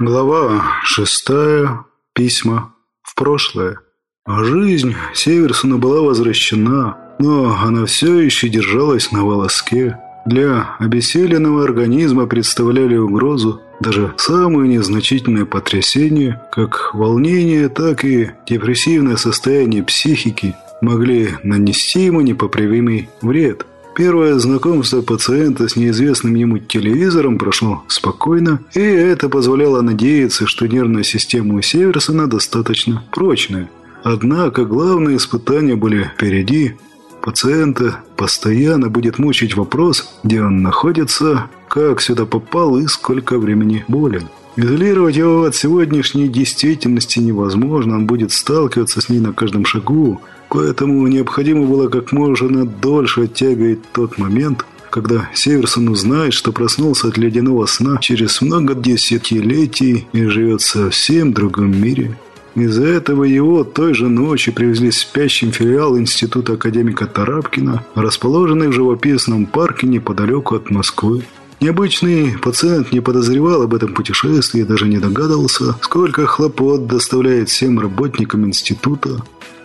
Глава шестая. Письма в прошлое. Жизнь Северсона была возвращена, но она все еще держалась на волоске. Для обессиленного организма представляли угрозу даже самые незначительные потрясения, как волнение, так и депрессивное состояние психики, могли нанести ему непоправимый вред – Первое знакомство пациента с неизвестным ему телевизором прошло спокойно, и это позволяло надеяться, что нервная система у Северсона достаточно прочная. Однако главные испытания были впереди. Пациента постоянно будет мучить вопрос, где он находится, как сюда попал и сколько времени болен. Изолировать его от сегодняшней действительности невозможно, он будет сталкиваться с ней на каждом шагу, Поэтому необходимо было как можно дольше оттягивать тот момент, когда Северсон узнает, что проснулся от ледяного сна через много десятилетий и живет в совсем другом мире. Из-за этого его той же ночью привезли спящим филиал Института академика Тарапкина, расположенный в живописном парке неподалеку от Москвы. Необычный пациент не подозревал об этом путешествии и даже не догадывался, сколько хлопот доставляет всем работникам института.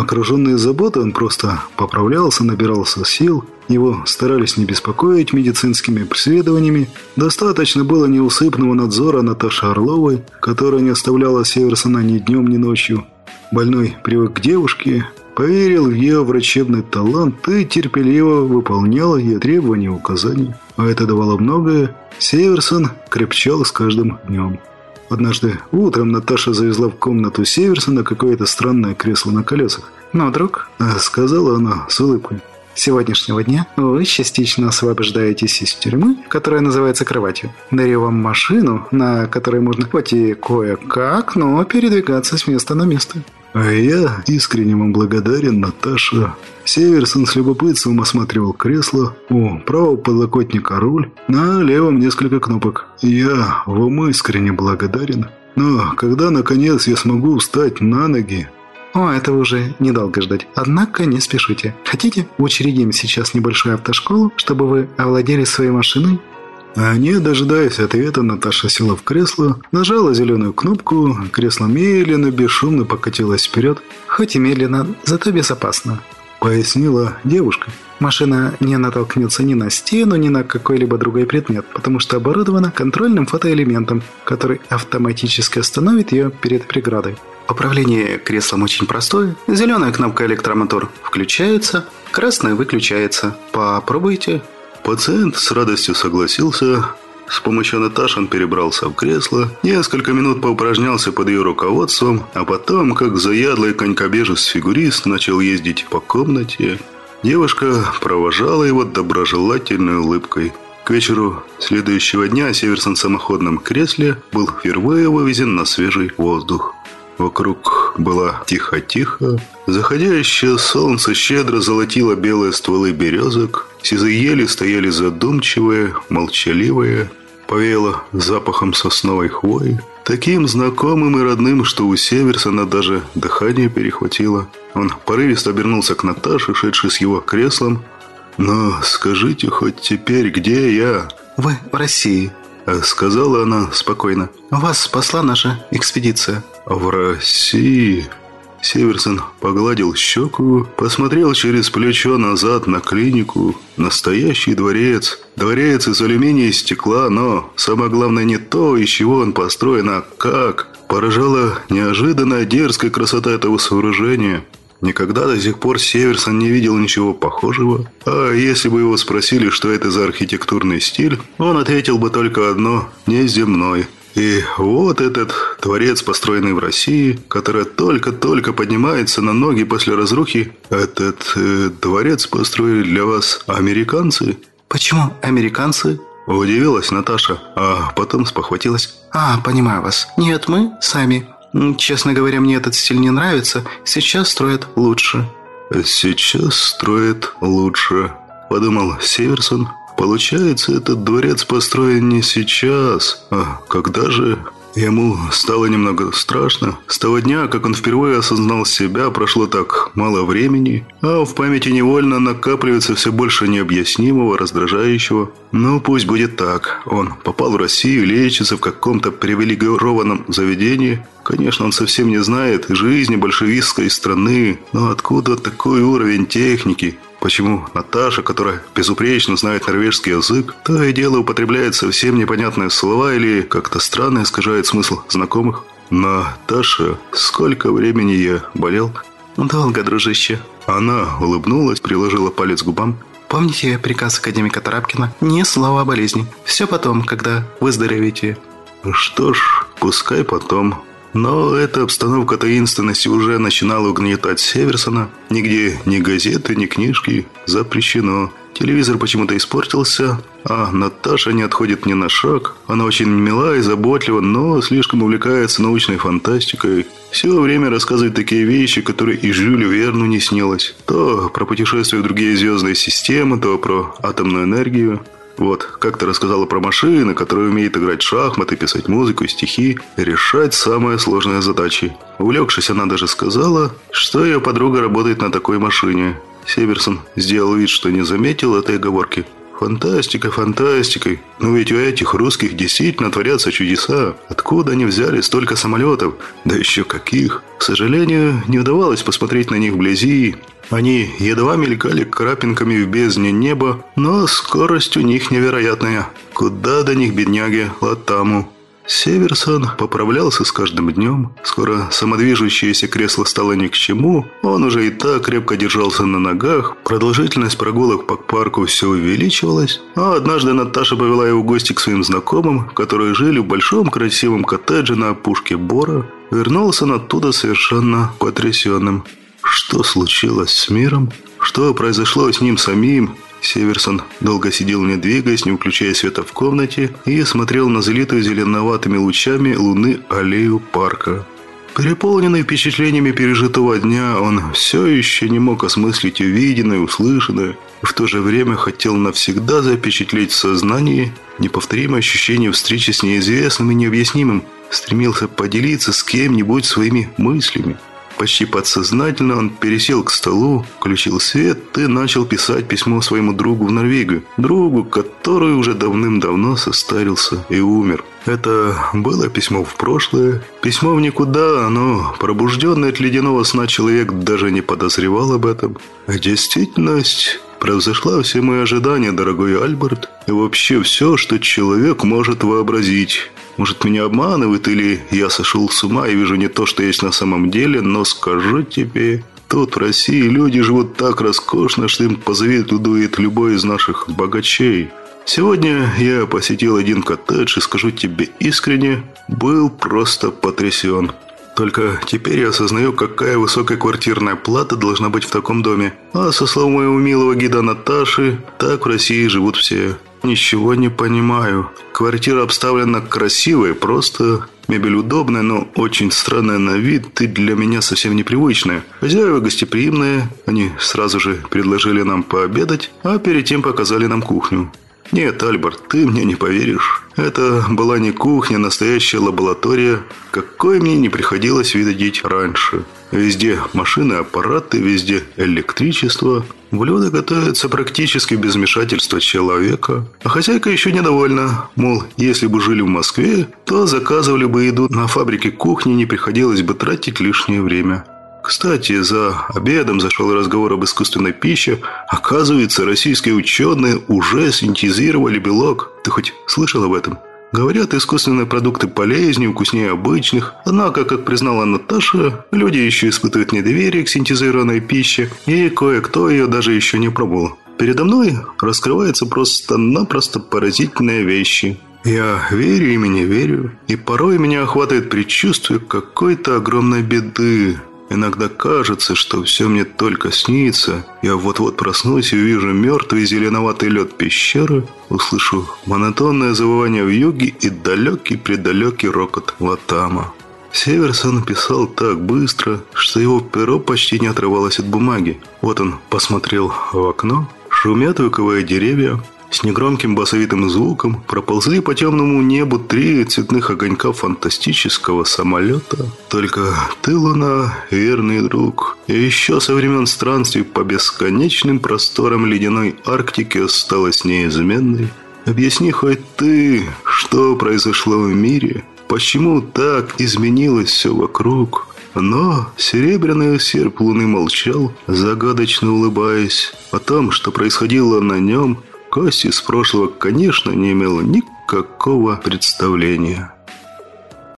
Окруженный заботой, он просто поправлялся, набирался сил. Его старались не беспокоить медицинскими обследованиями. Достаточно было неусыпного надзора Наташи Орловой, которая не оставляла Северсона ни днем, ни ночью. Больной привык к девушке, поверил в ее врачебный талант и терпеливо выполнял ее требования и указания. А это давало многое. Северсон крепчал с каждым днем. Однажды утром Наташа завезла в комнату Северсона какое-то странное кресло на колесах. «Ну, друг», — сказала она с улыбкой, сегодняшнего дня вы частично освобождаетесь из тюрьмы, которая называется кроватью. Дарю вам машину, на которой можно хоть и кое-как, но передвигаться с места на место. А я искренне вам благодарен, Наташа. Северсон с любопытством осматривал кресло. У правого подлокотника руль, на левом несколько кнопок. Я вам искренне благодарен. Но когда, наконец, я смогу встать на ноги, о, этого уже недолго ждать. Однако не спешите. Хотите, учредим сейчас небольшую автошколу, чтобы вы овладели своей машиной? А не дожидаясь ответа, Наташа села в кресло, нажала зеленую кнопку, кресло медленно, бесшумно покатилось вперед, хоть и медленно, зато безопасно. Пояснила девушка. Машина не натолкнется ни на стену, ни на какой-либо другой предмет, потому что оборудована контрольным фотоэлементом, который автоматически остановит ее перед преградой. Управление креслом очень простое. Зеленая кнопка электромотор включается, красная выключается. Попробуйте. Пациент с радостью согласился. С помощью Наташи он перебрался в кресло, несколько минут поупражнялся под ее руководством, а потом, как заядлый конькобежец-фигурист, начал ездить по комнате. Девушка провожала его доброжелательной улыбкой. К вечеру следующего дня Северсон в самоходном кресле был впервые вывезен на свежий воздух. Вокруг было тихо-тихо. Заходящее солнце щедро золотило белые стволы березок. Сизые ели стояли задумчивые, молчаливые. Повеяло запахом сосновой хвои. Таким знакомым и родным, что у Северсона даже дыхание перехватило. Он порывисто обернулся к Наташе, шедшей с его креслом. «Но скажите хоть теперь, где я?» «Вы в России», — сказала она спокойно. «Вас спасла наша экспедиция». В России... Северсон погладил щеку, посмотрел через плечо назад на клинику. Настоящий дворец. Дворец из алюминия и стекла, но самое главное не то, из чего он построен, а как. Поражала неожиданная дерзкая красота этого сооружения. Никогда до сих пор Северсон не видел ничего похожего. А если бы его спросили, что это за архитектурный стиль, он ответил бы только одно – неземной. И вот этот дворец, построенный в России, который только-только поднимается на ноги после разрухи, этот э, дворец построили для вас американцы? Почему американцы? Удивилась Наташа, а потом спохватилась. А, понимаю вас. Нет, мы сами. Честно говоря, мне этот стиль не нравится. Сейчас строят лучше. Сейчас строят лучше, подумал Северсон, Получается, этот дворец построен не сейчас, а когда же? Ему стало немного страшно. С того дня, как он впервые осознал себя, прошло так мало времени, а в памяти невольно накапливается все больше необъяснимого, раздражающего. Ну, пусть будет так. Он попал в Россию, лечится в каком-то привилегированном заведении. Конечно, он совсем не знает жизни большевистской страны, но откуда такой уровень техники? Почему Наташа, которая безупречно знает норвежский язык, то и дело употребляет совсем непонятные слова или как-то странно искажает смысл знакомых? Наташа, сколько времени я болел? Долго, дружище. Она улыбнулась, приложила палец к губам. Помните приказ академика Тарапкина? Ни слова о болезни. Все потом, когда выздоровеете. Что ж, пускай потом. Но эта обстановка таинственности уже начинала угнетать Северсона. Нигде ни газеты, ни книжки. Запрещено. Телевизор почему-то испортился, а Наташа не отходит ни на шаг. Она очень мила и заботлива, но слишком увлекается научной фантастикой. Все время рассказывает такие вещи, которые и Жюлю Верну не снилось. То про путешествия в другие звездные системы, то про атомную энергию. Вот, как-то рассказала про машины, которые умеют играть в шахматы, писать музыку, стихи, решать самые сложные задачи. Увлекшись, она даже сказала, что ее подруга работает на такой машине. Северсон сделал вид, что не заметил этой оговорки. Фантастика, фантастикой. Но ведь у этих русских действительно творятся чудеса. Откуда они взяли столько самолетов? Да еще каких. К сожалению, не удавалось посмотреть на них вблизи. Они едва мелькали крапинками в бездне неба, но скорость у них невероятная. Куда до них, бедняги, Латаму? Северсон поправлялся с каждым днем. Скоро самодвижущееся кресло стало ни к чему. Он уже и так крепко держался на ногах. Продолжительность прогулок по парку все увеличивалась. А однажды Наташа повела его в гости к своим знакомым, которые жили в большом красивом коттедже на опушке Бора. Вернулся он оттуда совершенно потрясенным. Что случилось с миром? Что произошло с ним самим? Северсон долго сидел не двигаясь, не включая света в комнате, и смотрел на залитую зеленоватыми лучами луны аллею парка. Переполненный впечатлениями пережитого дня, он все еще не мог осмыслить увиденное, услышанное, и в то же время хотел навсегда запечатлеть в сознании неповторимое ощущение встречи с неизвестным и необъяснимым, стремился поделиться с кем-нибудь своими мыслями. Почти подсознательно он пересел к столу, включил свет и начал писать письмо своему другу в Норвегию. Другу, который уже давным-давно состарился и умер. Это было письмо в прошлое, письмо в никуда, но пробужденный от ледяного сна человек даже не подозревал об этом. А действительность превзошла все мои ожидания, дорогой Альберт, и вообще все, что человек может вообразить. Может, меня обманывают, или я сошел с ума и вижу не то, что есть на самом деле, но скажу тебе, тут в России люди живут так роскошно, что им позавидует любой из наших богачей. Сегодня я посетил один коттедж и скажу тебе искренне, был просто потрясен. Только теперь я осознаю, какая высокая квартирная плата должна быть в таком доме. А со слов моего милого гида Наташи, так в России живут все. Ничего не понимаю. Квартира обставлена красивой, просто мебель удобная, но очень странная на вид и для меня совсем непривычная. Хозяева гостеприимные, они сразу же предложили нам пообедать, а перед тем показали нам кухню. Нет, Альберт, ты мне не поверишь. Это была не кухня, а настоящая лаборатория, какой мне не приходилось видеть раньше. Везде машины, аппараты, везде электричество. Блюда готовятся практически без вмешательства человека. А хозяйка еще недовольна. Мол, если бы жили в Москве, то заказывали бы еду на фабрике кухни, не приходилось бы тратить лишнее время. Кстати, за обедом зашел разговор об искусственной пище. Оказывается, российские ученые уже синтезировали белок. Ты хоть слышал об этом? Говорят, искусственные продукты полезнее, вкуснее обычных. Однако, как признала Наташа, люди еще испытывают недоверие к синтезированной пище, и кое-кто ее даже еще не пробовал. Передо мной раскрываются просто-напросто поразительные вещи. Я верю и не верю, и порой меня охватывает предчувствие какой-то огромной беды. Иногда кажется, что все мне только снится. Я вот-вот проснусь и увижу мертвый зеленоватый лед пещеры, услышу монотонное завывание в юге и далекий-предалекий рокот Латама. Северсон писал так быстро, что его перо почти не отрывалось от бумаги. Вот он посмотрел в окно, шумят выковые деревья, С негромким басовитым звуком проползли по темному небу три цветных огонька фантастического самолета. Только ты, Луна, верный друг, и еще со времен странствий по бесконечным просторам ледяной Арктики осталась неизменной. Объясни хоть ты, что произошло в мире, почему так изменилось все вокруг. Но серебряный серп луны молчал, загадочно улыбаясь. О том, что происходило на нем, Касси из прошлого, конечно, не имела никакого представления.